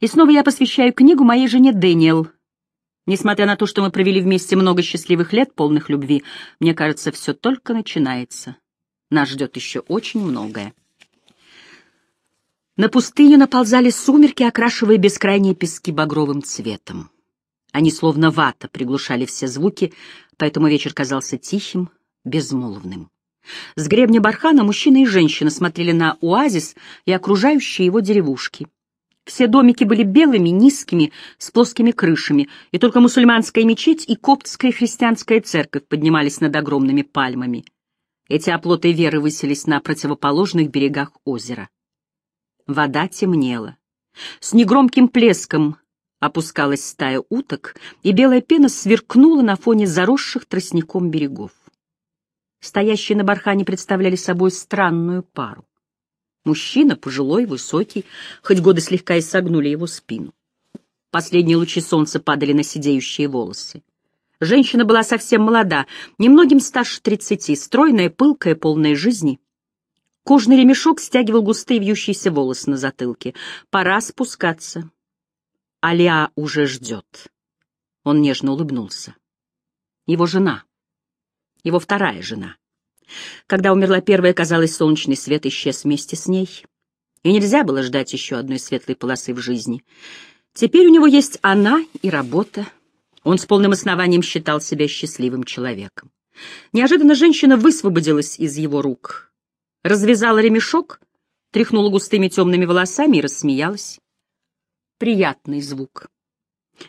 И снова я посвящаю книгу моей жене Дэниел. Несмотря на то, что мы провели вместе много счастливых лет, полных любви, мне кажется, все только начинается. Нас ждет еще очень многое. На пустыню наползали сумерки, окрашивая бескрайние пески багровым цветом. Они словно вата приглушали все звуки, поэтому вечер казался тихим, безмолвным. С гребня бархана мужчина и женщина смотрели на оазис и окружающие его деревушки. Все домики были белыми, низкими, с плоскими крышами, и только мусульманская мечеть и коптская христианская церковь поднимались над огромными пальмами. Эти оплоты веры высились на противоположных берегах озера. Вода темнела. С негромким плеском опускалась стая уток, и белая пена сверкнула на фоне заросших тростником берегов. Стоящие на бархане представляли собой странную пару. Мужчина, пожилой, высокий, хоть годы слегка и согнули его спину. Последние лучи солнца падали на сидеющие волосы. Женщина была совсем молода, немногим старше тридцати, стройная, пылкая, полная жизни. Кожный ремешок стягивал густые вьющиеся волосы на затылке. Пора спускаться. Алиа уже ждет. Он нежно улыбнулся. Его жена. Его вторая жена. Когда умерла первая, казалось, солнечный свет исчез вместе с ней. И нельзя было ждать еще одной светлой полосы в жизни. Теперь у него есть она и работа. Он с полным основанием считал себя счастливым человеком. Неожиданно женщина высвободилась из его рук, развязала ремешок, тряхнула густыми темными волосами и рассмеялась. Приятный звук.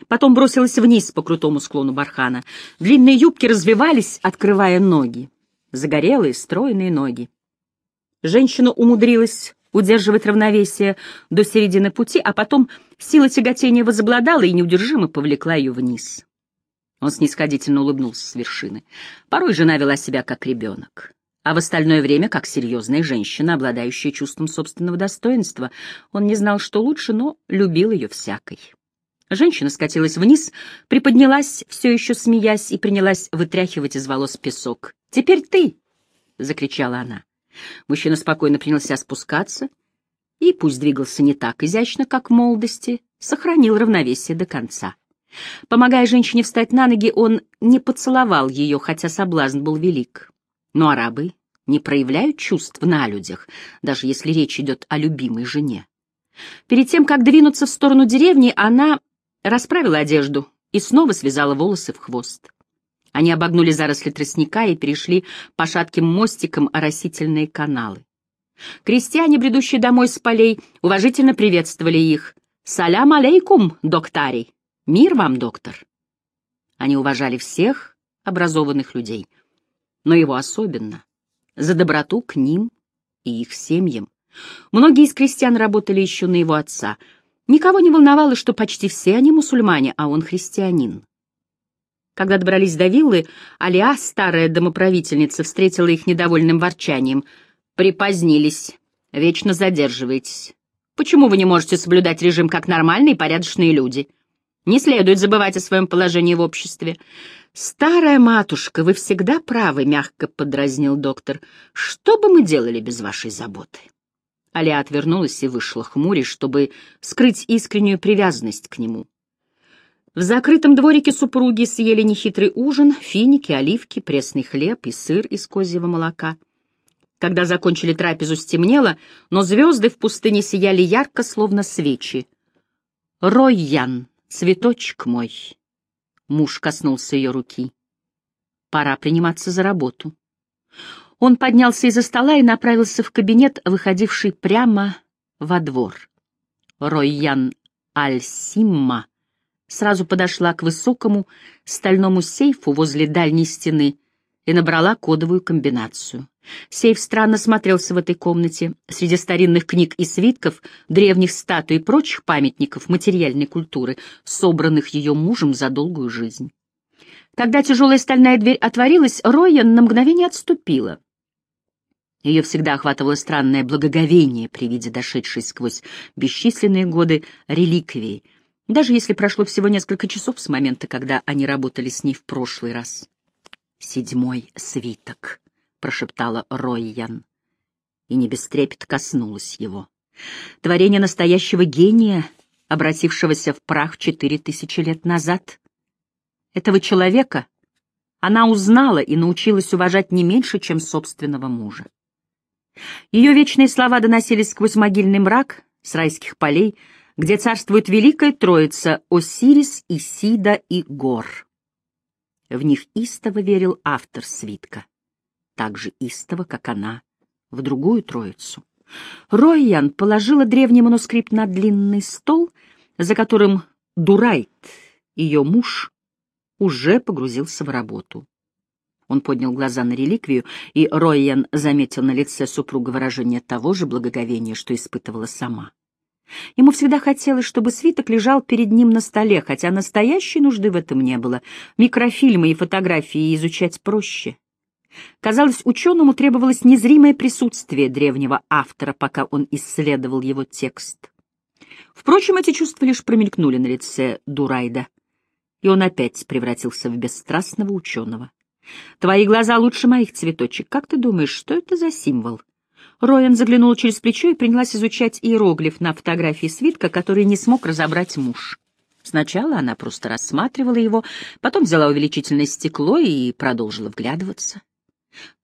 Потом бросилась вниз по крутому склону бархана. Длинные юбки развивались, открывая ноги. Загорелые, стройные ноги. Женщина умудрилась удерживать равновесие до середины пути, а потом сила тяготения возобладала и неудержимо повлекла ее вниз. Он снисходительно улыбнулся с вершины. Порой жена вела себя как ребенок, а в остальное время как серьезная женщина, обладающая чувством собственного достоинства. Он не знал, что лучше, но любил ее всякой. Женщина скатилась вниз, приподнялась, все еще смеясь, и принялась вытряхивать из волос песок. «Теперь ты!» — закричала она. Мужчина спокойно принялся спускаться, и, пусть двигался не так изящно, как в молодости, сохранил равновесие до конца. Помогая женщине встать на ноги, он не поцеловал ее, хотя соблазн был велик. Но арабы не проявляют чувств на людях, даже если речь идет о любимой жене. Перед тем, как двинуться в сторону деревни, она расправила одежду и снова связала волосы в хвост. Они обогнули заросли тростника и перешли по шатким мостикам оросительные каналы. Крестьяне, бредущие домой с полей, уважительно приветствовали их. «Салям алейкум, доктарий! Мир вам, доктор!» Они уважали всех образованных людей, но его особенно, за доброту к ним и их семьям. Многие из крестьян работали еще на его отца — Никого не волновало, что почти все они мусульмане, а он христианин. Когда добрались до виллы, Алиа, старая домоправительница, встретила их недовольным ворчанием. «Припозднились. Вечно задерживаетесь. Почему вы не можете соблюдать режим как нормальные порядочные люди? Не следует забывать о своем положении в обществе». «Старая матушка, вы всегда правы», — мягко подразнил доктор. «Что бы мы делали без вашей заботы?» Аля отвернулась и вышла хмурясь, чтобы скрыть искреннюю привязанность к нему. В закрытом дворике супруги съели нехитрый ужин, финики, оливки, пресный хлеб и сыр из козьего молока. Когда закончили трапезу, стемнело, но звезды в пустыне сияли ярко, словно свечи. «Ройян, цветочек мой!» Муж коснулся ее руки. «Пора приниматься за работу». Он поднялся из-за стола и направился в кабинет, выходивший прямо во двор. Ройян Аль-Симма сразу подошла к высокому стальному сейфу возле дальней стены и набрала кодовую комбинацию. Сейф странно смотрелся в этой комнате. Среди старинных книг и свитков, древних статуй и прочих памятников материальной культуры, собранных ее мужем за долгую жизнь. Когда тяжелая стальная дверь отворилась, Ройян на мгновение отступила. Ее всегда охватывало странное благоговение при виде дошедшей сквозь бесчисленные годы реликвии, даже если прошло всего несколько часов с момента, когда они работали с ней в прошлый раз. «Седьмой свиток», — прошептала Ройян, и не без трепета коснулась его. Творение настоящего гения, обратившегося в прах четыре тысячи лет назад. Этого человека она узнала и научилась уважать не меньше, чем собственного мужа. Ее вечные слова доносились сквозь могильный мрак с райских полей, где царствует великая троица Осирис, Исида и Гор. В них истово верил автор свитка, так же истово, как она, в другую троицу. Ройян положила древний манускрипт на длинный стол, за которым Дурайт, ее муж, уже погрузился в работу. Он поднял глаза на реликвию, и Ройян заметил на лице супруга выражение того же благоговения, что испытывала сама. Ему всегда хотелось, чтобы свиток лежал перед ним на столе, хотя настоящей нужды в этом не было. Микрофильмы и фотографии изучать проще. Казалось, ученому требовалось незримое присутствие древнего автора, пока он исследовал его текст. Впрочем, эти чувства лишь промелькнули на лице Дурайда, и он опять превратился в бесстрастного ученого. «Твои глаза лучше моих цветочек. Как ты думаешь, что это за символ?» Роян заглянула через плечо и принялась изучать иероглиф на фотографии свитка, который не смог разобрать муж. Сначала она просто рассматривала его, потом взяла увеличительное стекло и продолжила вглядываться.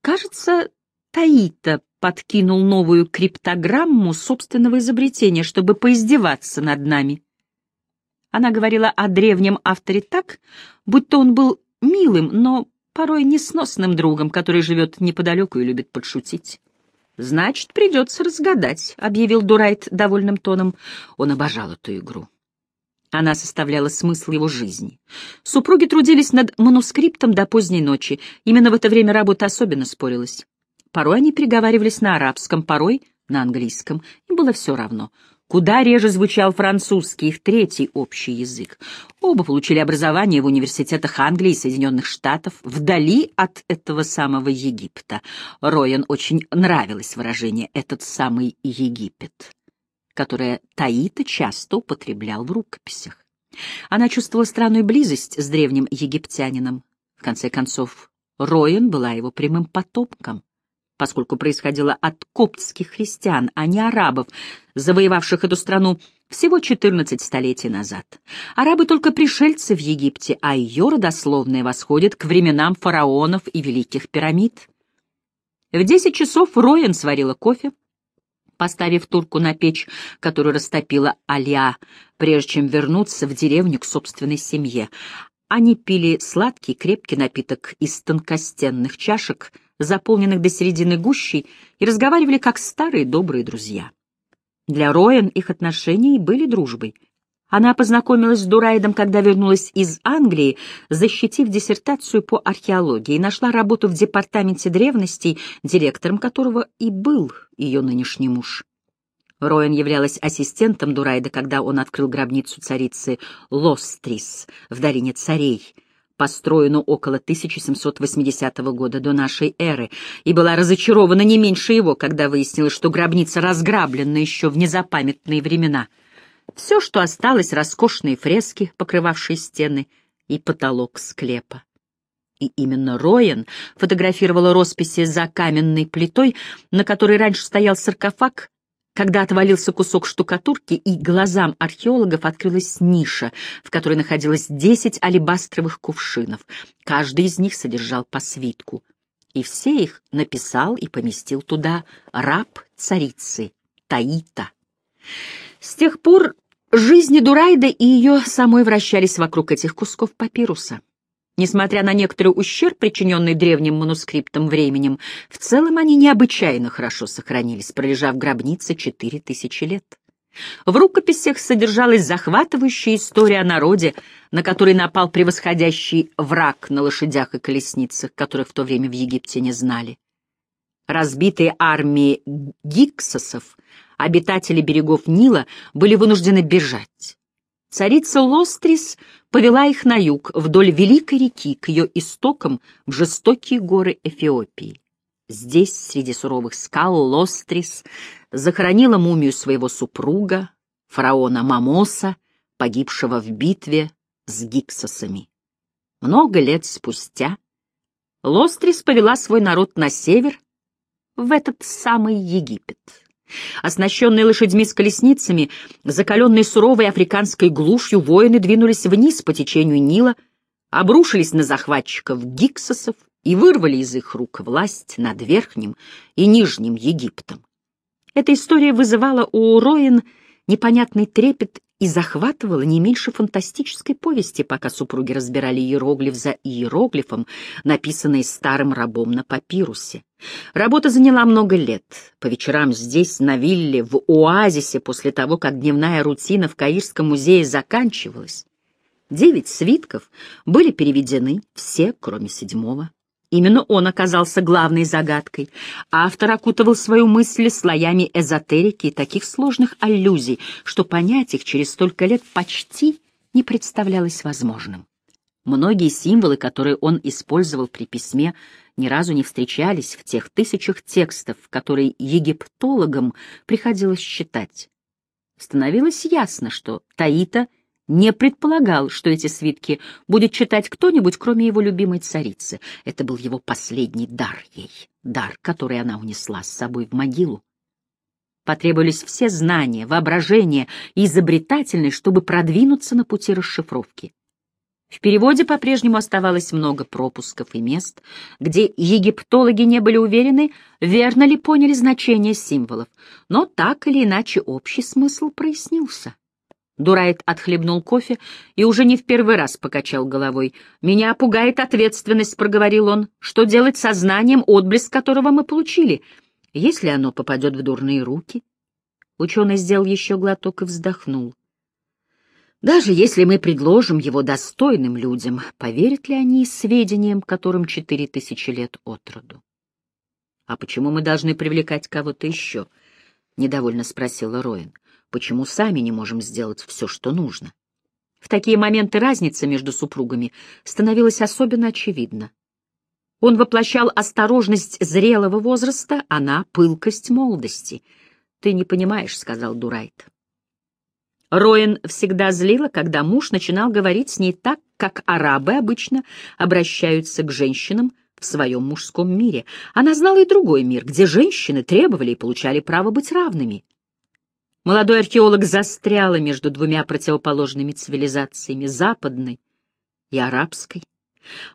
Кажется, Таита подкинул новую криптограмму собственного изобретения, чтобы поиздеваться над нами. Она говорила о древнем авторе так, будто он был милым, но порой несносным другом, который живет неподалеку и любит подшутить. «Значит, придется разгадать», — объявил Дурайт довольным тоном. Он обожал эту игру. Она составляла смысл его жизни. Супруги трудились над манускриптом до поздней ночи. Именно в это время работа особенно спорилась. Порой они переговаривались на арабском, порой — на английском. Им было все равно. Куда реже звучал французский, их третий общий язык. Оба получили образование в университетах Англии и Соединенных Штатов, вдали от этого самого Египта. Роян очень нравилось выражение «этот самый Египет» которое Таита часто употреблял в рукописях. Она чувствовала странную близость с древним египтянином. В конце концов, Роен была его прямым потомком, поскольку происходила от коптских христиан, а не арабов, завоевавших эту страну всего 14 столетий назад. Арабы только пришельцы в Египте, а ее родословная восходит к временам фараонов и великих пирамид. В десять часов Роен сварила кофе, поставив турку на печь, которую растопила Алия, прежде чем вернуться в деревню к собственной семье. Они пили сладкий крепкий напиток из тонкостенных чашек, заполненных до середины гущей, и разговаривали как старые добрые друзья. Для Роэн их отношения были дружбой — она познакомилась с Дурайдом, когда вернулась из Англии, защитив диссертацию по археологии, и нашла работу в департаменте древностей, директором которого и был ее нынешний муж. Роэн являлась ассистентом Дурайда, когда он открыл гробницу царицы Лострис в Долине Царей, построенную около 1780 года до нашей эры, и была разочарована не меньше его, когда выяснилось, что гробница разграблена еще в незапамятные времена — все, что осталось, роскошные фрески, покрывавшие стены, и потолок склепа. И именно Роен фотографировала росписи за каменной плитой, на которой раньше стоял саркофаг, когда отвалился кусок штукатурки, и глазам археологов открылась ниша, в которой находилось десять алебастровых кувшинов. Каждый из них содержал по свитку, и все их написал и поместил туда раб царицы Таита. С тех пор жизни Дурайда и ее самой вращались вокруг этих кусков папируса. Несмотря на некоторый ущерб, причиненный древним манускриптом временем, в целом они необычайно хорошо сохранились, пролежав в гробнице четыре тысячи лет. В рукописях содержалась захватывающая история о народе, на который напал превосходящий враг на лошадях и колесницах, которых в то время в Египте не знали. Разбитые армии гиксосов обитатели берегов Нила были вынуждены бежать. Царица Лострис повела их на юг, вдоль Великой реки, к ее истокам в жестокие горы Эфиопии. Здесь, среди суровых скал, Лострис захоронила мумию своего супруга, фараона Мамоса, погибшего в битве с гиксосами. Много лет спустя Лострис повела свой народ на север, в этот самый Египет. Оснащенные лошадьми с колесницами, закаленные суровой африканской глушью, воины двинулись вниз по течению Нила, обрушились на захватчиков гиксосов и вырвали из их рук власть над Верхним и Нижним Египтом. Эта история вызывала у Роин непонятный трепет и захватывала не меньше фантастической повести, пока супруги разбирали иероглиф за иероглифом, написанный старым рабом на папирусе. Работа заняла много лет. По вечерам здесь, на вилле, в оазисе, после того, как дневная рутина в Каирском музее заканчивалась, девять свитков были переведены, все, кроме седьмого. Именно он оказался главной загадкой. Автор окутывал свою мысль слоями эзотерики и таких сложных аллюзий, что понять их через столько лет почти не представлялось возможным. Многие символы, которые он использовал при письме, ни разу не встречались в тех тысячах текстов, которые египтологам приходилось читать. Становилось ясно, что Таита — не предполагал, что эти свитки будет читать кто-нибудь, кроме его любимой царицы. Это был его последний дар ей, дар, который она унесла с собой в могилу. Потребовались все знания, воображение и изобретательность, чтобы продвинуться на пути расшифровки. В переводе по-прежнему оставалось много пропусков и мест, где египтологи не были уверены, верно ли поняли значение символов, но так или иначе общий смысл прояснился. Дурайт отхлебнул кофе и уже не в первый раз покачал головой. «Меня пугает ответственность», — проговорил он. «Что делать со знанием, отблеск которого мы получили, если оно попадет в дурные руки?» Ученый сделал еще глоток и вздохнул. «Даже если мы предложим его достойным людям, поверят ли они сведениям, которым четыре тысячи лет от роду?» «А почему мы должны привлекать кого-то еще?» — недовольно спросила Роин почему сами не можем сделать все, что нужно. В такие моменты разница между супругами становилась особенно очевидна. Он воплощал осторожность зрелого возраста, она — пылкость молодости. «Ты не понимаешь», — сказал Дурайт. Роин всегда злила, когда муж начинал говорить с ней так, как арабы обычно обращаются к женщинам в своем мужском мире. Она знала и другой мир, где женщины требовали и получали право быть равными. Молодой археолог застряла между двумя противоположными цивилизациями — западной и арабской.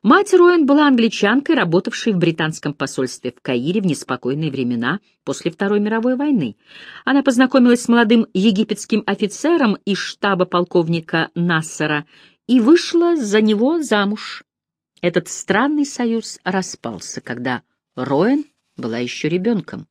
Мать Роэн была англичанкой, работавшей в британском посольстве в Каире в неспокойные времена после Второй мировой войны. Она познакомилась с молодым египетским офицером из штаба полковника Нассера и вышла за него замуж. Этот странный союз распался, когда Роэн была еще ребенком.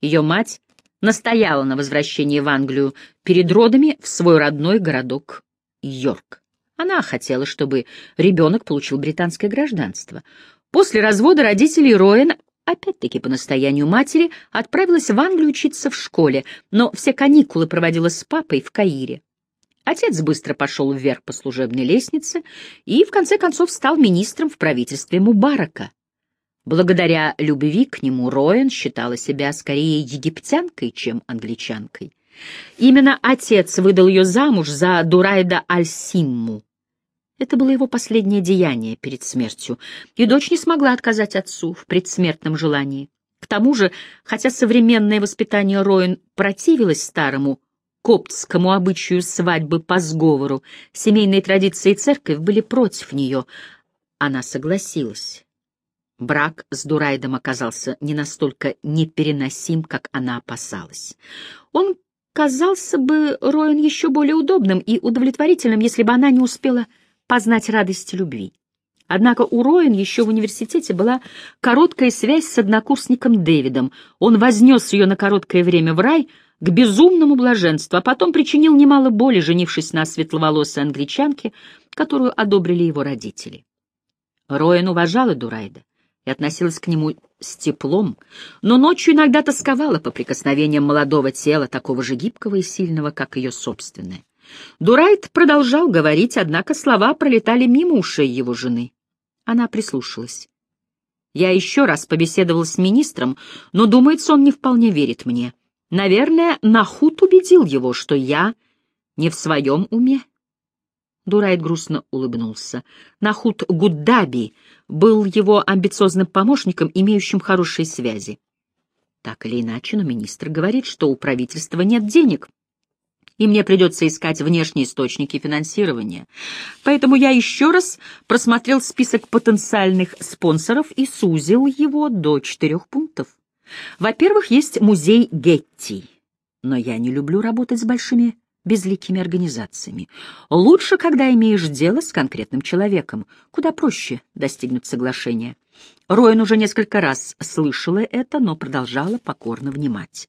Ее мать настояла на возвращении в Англию перед родами в свой родной городок Йорк. Она хотела, чтобы ребенок получил британское гражданство. После развода родителей Роэн, опять-таки по настоянию матери, отправилась в Англию учиться в школе, но все каникулы проводила с папой в Каире. Отец быстро пошел вверх по служебной лестнице и, в конце концов, стал министром в правительстве Мубарака. Благодаря любви к нему Роэн считала себя скорее египтянкой, чем англичанкой. Именно отец выдал ее замуж за Дурайда Аль-Симму. Это было его последнее деяние перед смертью, и дочь не смогла отказать отцу в предсмертном желании. К тому же, хотя современное воспитание Роэн противилось старому коптскому обычаю свадьбы по сговору, семейные традиции церковь были против нее, она согласилась. Брак с Дурайдом оказался не настолько непереносим, как она опасалась. Он казался бы Роэн еще более удобным и удовлетворительным, если бы она не успела познать радость любви. Однако у Роэн еще в университете была короткая связь с однокурсником Дэвидом. Он вознес ее на короткое время в рай к безумному блаженству, а потом причинил немало боли, женившись на светловолосой англичанке, которую одобрили его родители. Роэн уважала Дурайда и относилась к нему с теплом, но ночью иногда тосковала по прикосновениям молодого тела, такого же гибкого и сильного, как ее собственное. Дурайт продолжал говорить, однако слова пролетали мимо ушей его жены. Она прислушалась. Я еще раз побеседовал с министром, но, думается, он не вполне верит мне. Наверное, Нахут убедил его, что я не в своем уме. Дурайт грустно улыбнулся. Нахут Гуддаби был его амбициозным помощником, имеющим хорошие связи. Так или иначе, но министр говорит, что у правительства нет денег, и мне придется искать внешние источники финансирования. Поэтому я еще раз просмотрел список потенциальных спонсоров и сузил его до четырех пунктов. Во-первых, есть музей Гетти, но я не люблю работать с большими безликими организациями. Лучше, когда имеешь дело с конкретным человеком, куда проще достигнуть соглашения. Роин уже несколько раз слышала это, но продолжала покорно внимать.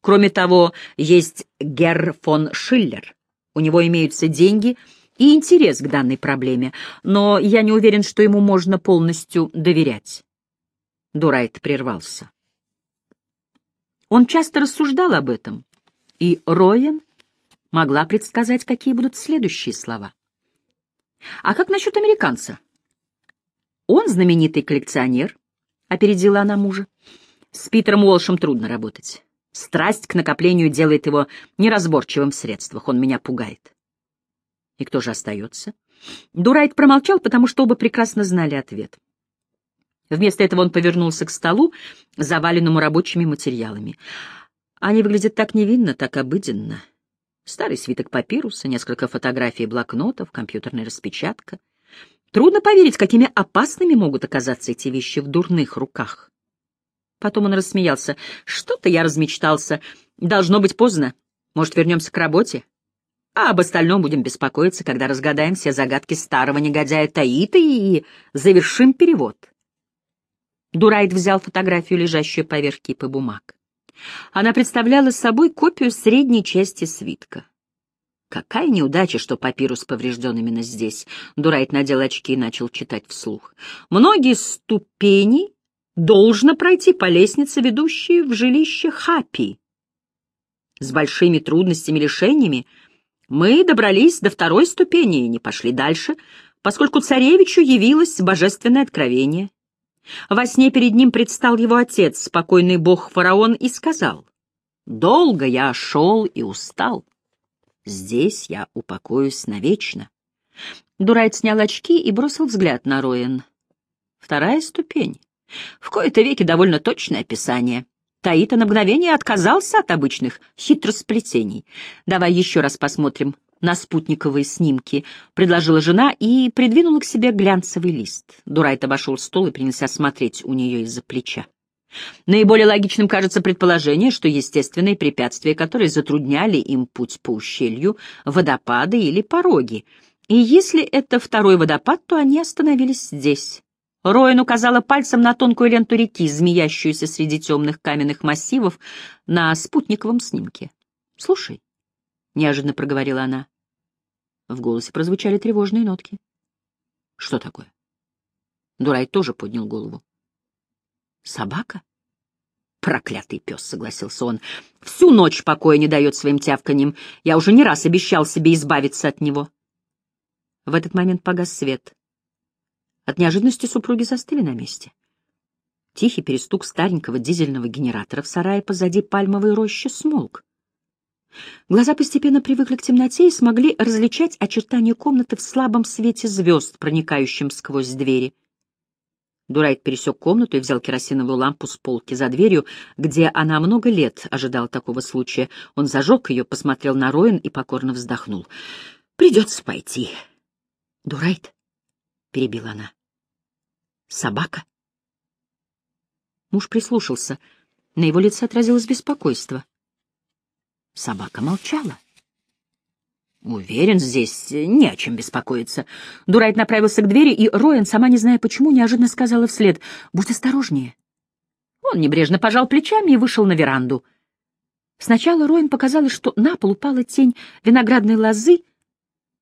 Кроме того, есть Герр фон Шиллер. У него имеются деньги и интерес к данной проблеме, но я не уверен, что ему можно полностью доверять. Дурайт прервался. Он часто рассуждал об этом, и Роен могла предсказать, какие будут следующие слова. «А как насчет американца?» «Он знаменитый коллекционер», — опередила она мужа. «С Питером Уолшем трудно работать. Страсть к накоплению делает его неразборчивым в средствах. Он меня пугает». «И кто же остается?» Дурайт промолчал, потому что оба прекрасно знали ответ. Вместо этого он повернулся к столу, заваленному рабочими материалами. Они выглядят так невинно, так обыденно. Старый свиток папируса, несколько фотографий и блокнотов, компьютерная распечатка. Трудно поверить, какими опасными могут оказаться эти вещи в дурных руках. Потом он рассмеялся. «Что-то я размечтался. Должно быть поздно. Может, вернемся к работе? А об остальном будем беспокоиться, когда разгадаем все загадки старого негодяя Таита и завершим перевод». Дурайт взял фотографию, лежащую поверх кипы бумаг. Она представляла собой копию средней части свитка. Какая неудача, что папирус поврежден именно здесь. Дурайт надел очки и начал читать вслух. Многие ступени должно пройти по лестнице, ведущей в жилище Хапи. С большими трудностями и лишениями мы добрались до второй ступени и не пошли дальше, поскольку царевичу явилось божественное откровение. Во сне перед ним предстал его отец, спокойный бог-фараон, и сказал, «Долго я шел и устал. Здесь я упокоюсь навечно». Дурайт снял очки и бросил взгляд на Роэн. Вторая ступень. В кои-то веки довольно точное описание. Таита на мгновение отказался от обычных хитросплетений. Давай еще раз посмотрим на спутниковые снимки, предложила жена и придвинула к себе глянцевый лист. Дурайт обошел стол и принялся смотреть у нее из-за плеча. Наиболее логичным кажется предположение, что естественные препятствия, которые затрудняли им путь по ущелью, водопады или пороги. И если это второй водопад, то они остановились здесь. Роин указала пальцем на тонкую ленту реки, змеящуюся среди темных каменных массивов на спутниковом снимке. «Слушай, неожиданно проговорила она. В голосе прозвучали тревожные нотки. Что такое? Дурай тоже поднял голову. Собака? Проклятый пес, согласился он. Всю ночь покоя не дает своим тявканьем. Я уже не раз обещал себе избавиться от него. В этот момент погас свет. От неожиданности супруги застыли на месте. Тихий перестук старенького дизельного генератора в сарае позади пальмовой рощи смолк. Глаза постепенно привыкли к темноте и смогли различать очертания комнаты в слабом свете звезд, проникающем сквозь двери. Дурайт пересек комнату и взял керосиновую лампу с полки за дверью, где она много лет ожидала такого случая. Он зажег ее, посмотрел на Роин и покорно вздохнул. «Придется пойти». «Дурайт», — перебила она. «Собака». Муж прислушался. На его лице отразилось беспокойство. Собака молчала. Уверен, здесь не о чем беспокоиться. Дурайт направился к двери, и Роэн, сама не зная почему, неожиданно сказала вслед «Будь осторожнее». Он небрежно пожал плечами и вышел на веранду. Сначала Роэн показалось, что на пол упала тень виноградной лозы,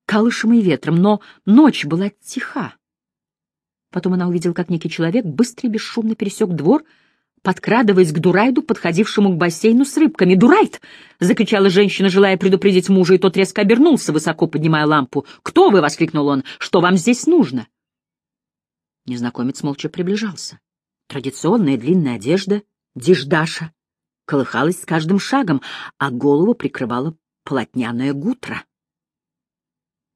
колышемой ветром, но ночь была тиха. Потом она увидела, как некий человек быстро и бесшумно пересек двор — подкрадываясь к Дурайду, подходившему к бассейну с рыбками. «Дурайд!» — закричала женщина, желая предупредить мужа, и тот резко обернулся, высоко поднимая лампу. «Кто вы?» — воскликнул он. «Что вам здесь нужно?» Незнакомец молча приближался. Традиционная длинная одежда, диждаша, колыхалась с каждым шагом, а голову прикрывала полотняная гутра.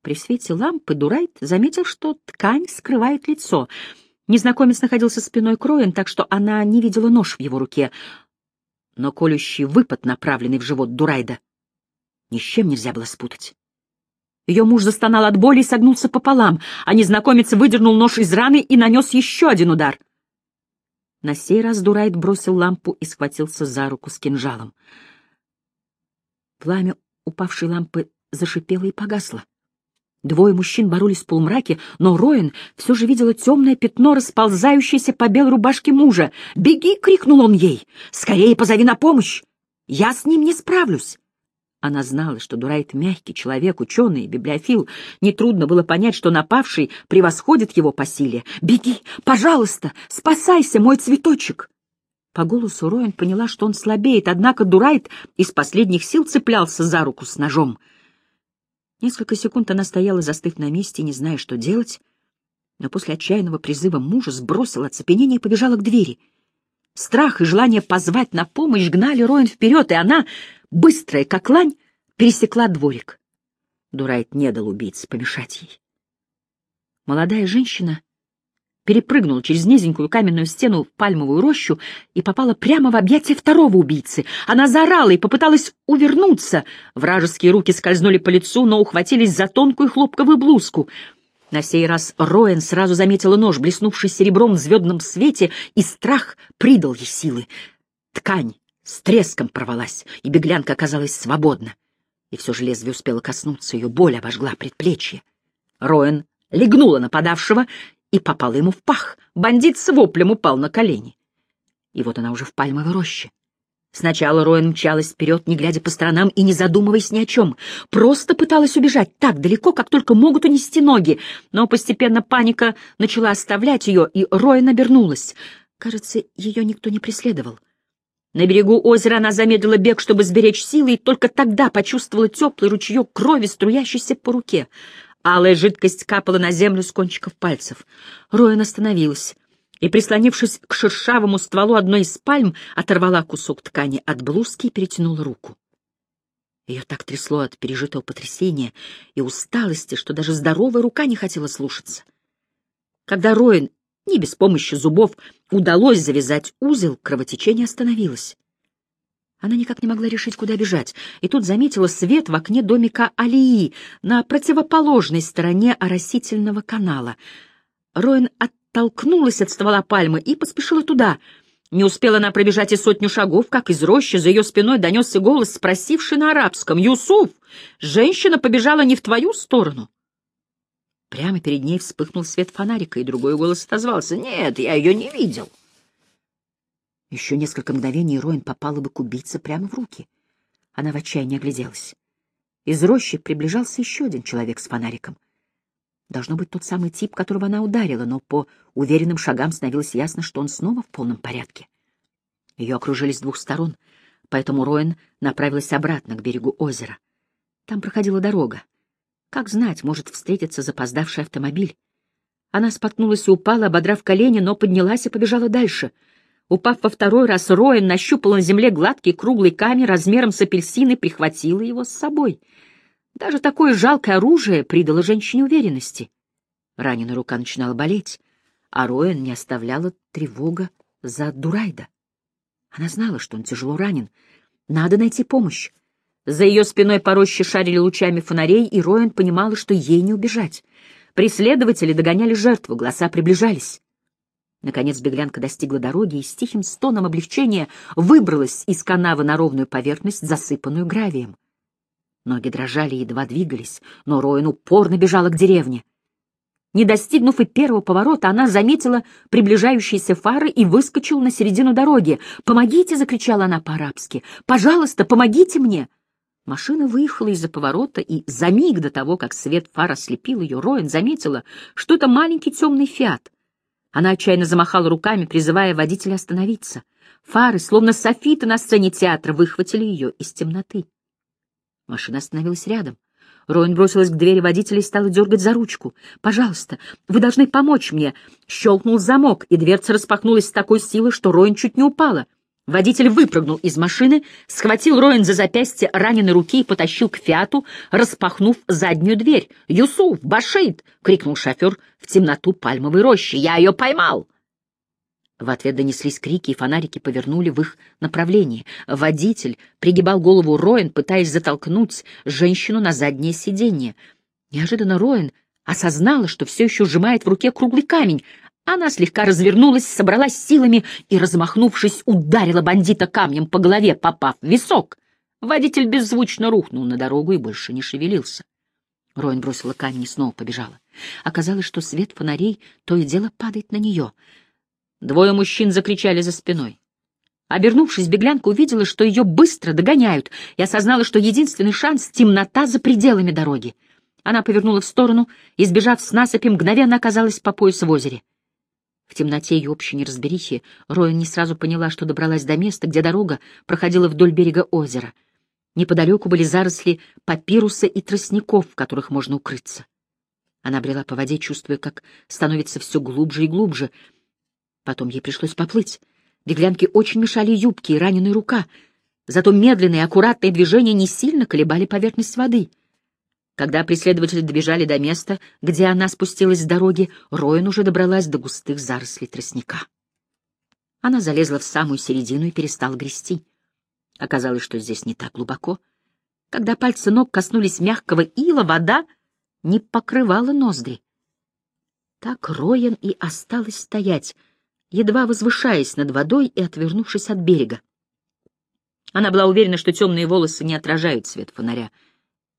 При свете лампы Дурайт заметил, что ткань скрывает лицо — Незнакомец находился спиной к Роэн, так что она не видела нож в его руке. но колющий выпад, направленный в живот Дурайда, ни с чем нельзя было спутать. Ее муж застонал от боли и согнулся пополам, а незнакомец выдернул нож из раны и нанес еще один удар. На сей раз Дурайд бросил лампу и схватился за руку с кинжалом. Пламя упавшей лампы зашипело и погасло. Двое мужчин боролись в полумраке, но Роин все же видела темное пятно, расползающееся по белой рубашке мужа. «Беги!» — крикнул он ей. «Скорее позови на помощь! Я с ним не справлюсь!» Она знала, что Дурайт мягкий человек, ученый, библиофил. Нетрудно было понять, что напавший превосходит его по силе. «Беги! Пожалуйста! Спасайся, мой цветочек!» По голосу Роин поняла, что он слабеет, однако Дурайт из последних сил цеплялся за руку с ножом. Несколько секунд она стояла, застыв на месте, не зная, что делать, но после отчаянного призыва мужа сбросила оцепенение и побежала к двери. Страх и желание позвать на помощь гнали Роин вперед, и она, быстрая как лань, пересекла дворик. Дурайт не дал убийце помешать ей. Молодая женщина перепрыгнула через низенькую каменную стену в пальмовую рощу и попала прямо в объятия второго убийцы. Она заорала и попыталась увернуться. Вражеские руки скользнули по лицу, но ухватились за тонкую хлопковую блузку. На сей раз Роэн сразу заметила нож, блеснувший серебром в звездном свете, и страх придал ей силы. Ткань с треском порвалась, и беглянка оказалась свободна. И все же лезвие успело коснуться, ее боль обожгла предплечье. Роэн легнула нападавшего и попала ему в пах. Бандит с воплем упал на колени. И вот она уже в пальмовой роще. Сначала Роэн мчалась вперед, не глядя по сторонам и не задумываясь ни о чем. Просто пыталась убежать так далеко, как только могут унести ноги. Но постепенно паника начала оставлять ее, и Роэн обернулась. Кажется, ее никто не преследовал. На берегу озера она замедлила бег, чтобы сберечь силы, и только тогда почувствовала теплый ручеек крови, струящийся по руке. Алая жидкость капала на землю с кончиков пальцев. Роэн остановилась и, прислонившись к шершавому стволу одной из пальм, оторвала кусок ткани от блузки и перетянула руку. Ее так трясло от пережитого потрясения и усталости, что даже здоровая рука не хотела слушаться. Когда Роэн, не без помощи зубов, удалось завязать узел, кровотечение остановилось. Она никак не могла решить, куда бежать, и тут заметила свет в окне домика Алии на противоположной стороне оросительного канала. Роин оттолкнулась от ствола пальмы и поспешила туда. Не успела она пробежать и сотню шагов, как из рощи за ее спиной донесся голос, спросивший на арабском «Юсуф, женщина побежала не в твою сторону?» Прямо перед ней вспыхнул свет фонарика, и другой голос отозвался «Нет, я ее не видел». Еще несколько мгновений Роин попала бы к убийце прямо в руки. Она в отчаянии огляделась. Из рощи приближался еще один человек с фонариком. Должно быть тот самый тип, которого она ударила, но по уверенным шагам становилось ясно, что он снова в полном порядке. Ее окружили с двух сторон, поэтому Роин направилась обратно к берегу озера. Там проходила дорога. Как знать, может встретиться запоздавший автомобиль. Она споткнулась и упала, ободрав колени, но поднялась и побежала дальше — Упав во второй раз, Роэн нащупал на земле гладкий круглый камень размером с апельсин и прихватила его с собой. Даже такое жалкое оружие придало женщине уверенности. Раненая рука начинала болеть, а Роэн не оставляла тревога за Дурайда. Она знала, что он тяжело ранен. Надо найти помощь. За ее спиной по шарили лучами фонарей, и Роэн понимала, что ей не убежать. Преследователи догоняли жертву, голоса приближались. Наконец беглянка достигла дороги и с тихим стоном облегчения выбралась из канавы на ровную поверхность, засыпанную гравием. Ноги дрожали и едва двигались, но Роин упорно бежала к деревне. Не достигнув и первого поворота, она заметила приближающиеся фары и выскочила на середину дороги. «Помогите!» — закричала она по-арабски. «Пожалуйста, помогите мне!» Машина выехала из-за поворота, и за миг до того, как свет фар ослепил ее, Роин заметила, что это маленький темный фиат. Она отчаянно замахала руками, призывая водителя остановиться. Фары, словно софиты на сцене театра, выхватили ее из темноты. Машина остановилась рядом. Роин бросилась к двери водителя и стала дергать за ручку. «Пожалуйста, вы должны помочь мне!» Щелкнул замок, и дверца распахнулась с такой силой, что Роин чуть не упала. Водитель выпрыгнул из машины, схватил Роин за запястье раненой руки и потащил к «Фиату», распахнув заднюю дверь. «Юсуф! Башит!» — крикнул шофер в темноту пальмовой рощи. «Я ее поймал!» В ответ донеслись крики, и фонарики повернули в их направлении. Водитель пригибал голову Роэн, пытаясь затолкнуть женщину на заднее сиденье. Неожиданно Роэн осознала, что все еще сжимает в руке круглый камень. Она слегка развернулась, собралась силами и, размахнувшись, ударила бандита камнем по голове, попав в висок. Водитель беззвучно рухнул на дорогу и больше не шевелился. Роин бросила камень и снова побежала. Оказалось, что свет фонарей то и дело падает на нее. Двое мужчин закричали за спиной. Обернувшись, беглянка увидела, что ее быстро догоняют, и осознала, что единственный шанс — темнота за пределами дороги. Она повернула в сторону и, сбежав с насыпи, мгновенно оказалась по пояс в озере. В темноте и общей неразберихе Роин не сразу поняла, что добралась до места, где дорога проходила вдоль берега озера — Неподалеку были заросли папируса и тростников, в которых можно укрыться. Она брела по воде, чувствуя, как становится все глубже и глубже. Потом ей пришлось поплыть. Беглянке очень мешали юбки и раненая рука, зато медленные, аккуратные движения не сильно колебали поверхность воды. Когда преследователи добежали до места, где она спустилась с дороги, Роин уже добралась до густых зарослей тростника. Она залезла в самую середину и перестала грести. Оказалось, что здесь не так глубоко. Когда пальцы ног коснулись мягкого ила, вода не покрывала ноздри. Так Роян и осталась стоять, едва возвышаясь над водой и отвернувшись от берега. Она была уверена, что темные волосы не отражают свет фонаря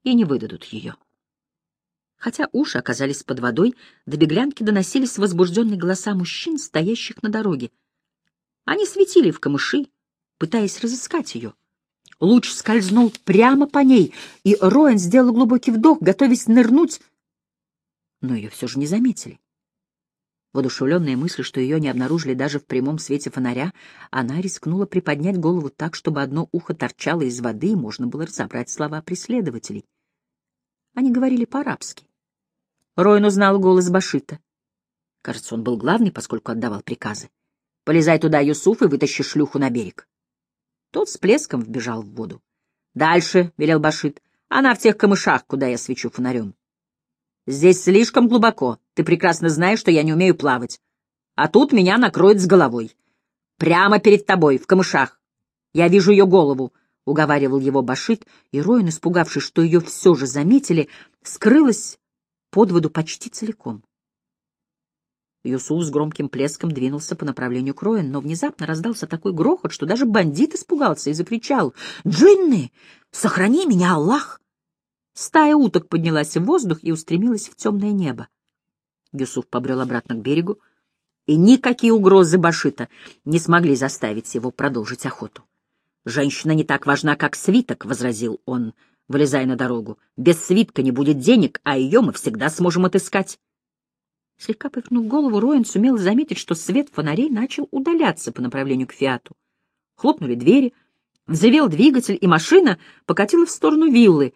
и не выдадут ее. Хотя уши оказались под водой, до беглянки доносились возбужденные голоса мужчин, стоящих на дороге. Они светили в камыши, пытаясь разыскать ее. Луч скользнул прямо по ней, и Роэн сделал глубокий вдох, готовясь нырнуть, но ее все же не заметили. Водушевленная мысль, что ее не обнаружили даже в прямом свете фонаря, она рискнула приподнять голову так, чтобы одно ухо торчало из воды, и можно было разобрать слова преследователей. Они говорили по-арабски. Роин узнал голос Башита. Кажется, он был главный, поскольку отдавал приказы. «Полезай туда, Юсуф, и вытащи шлюху на берег». Тот с плеском вбежал в воду. «Дальше», — велел Башит, — «она в тех камышах, куда я свечу фонарем». «Здесь слишком глубоко. Ты прекрасно знаешь, что я не умею плавать. А тут меня накроет с головой. Прямо перед тобой, в камышах. Я вижу ее голову», — уговаривал его Башит, и Роин, испугавшись, что ее все же заметили, скрылась под воду почти целиком. Юсуф с громким плеском двинулся по направлению к Роэн, но внезапно раздался такой грохот, что даже бандит испугался и закричал «Джинны! Сохрани меня, Аллах!» Стая уток поднялась в воздух и устремилась в темное небо. Юсуф побрел обратно к берегу, и никакие угрозы Башита не смогли заставить его продолжить охоту. «Женщина не так важна, как свиток», — возразил он, вылезая на дорогу. «Без свитка не будет денег, а ее мы всегда сможем отыскать». Слегка повернув голову, Роин сумел заметить, что свет фонарей начал удаляться по направлению к «Фиату». Хлопнули двери, взревел двигатель, и машина покатила в сторону виллы,